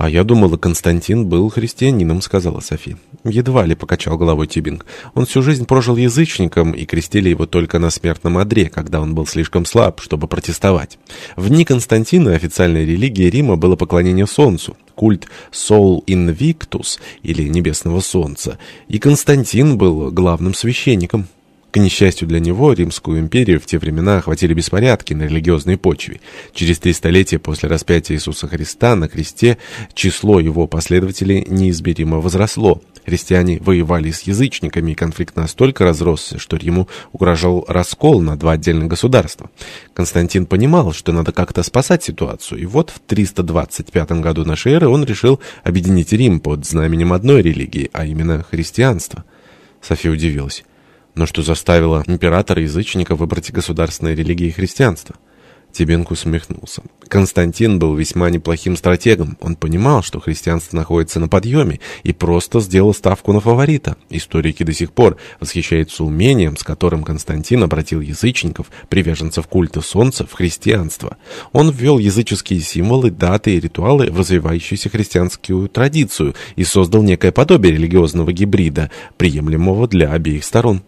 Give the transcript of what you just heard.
«А я думала, Константин был христианином», — сказала Софи. «Едва ли», — покачал головой Тюбинг. «Он всю жизнь прожил язычником, и крестили его только на смертном одре, когда он был слишком слаб, чтобы протестовать. В дни Константина официальной религией Рима было поклонение солнцу, культ Sol Invictus, или Небесного Солнца, и Константин был главным священником». К несчастью для него, Римскую империю в те времена охватили беспорядки на религиозной почве. Через три столетия после распятия Иисуса Христа на кресте число его последователей неизмеримо возросло. Христиане воевали с язычниками, и конфликт настолько разросся, что Риму угрожал раскол на два отдельных государства. Константин понимал, что надо как-то спасать ситуацию, и вот в 325 году нашей эры он решил объединить Рим под знаменем одной религии, а именно христианства. София удивилась но что заставило императора-язычника выбрать государственной религией христианство. Тебенко усмехнулся. Константин был весьма неплохим стратегом. Он понимал, что христианство находится на подъеме, и просто сделал ставку на фаворита. Историки до сих пор восхищаются умением, с которым Константин обратил язычников, приверженцев культа солнца, в христианство. Он ввел языческие символы, даты и ритуалы в развивающуюся христианскую традицию и создал некое подобие религиозного гибрида, приемлемого для обеих сторон.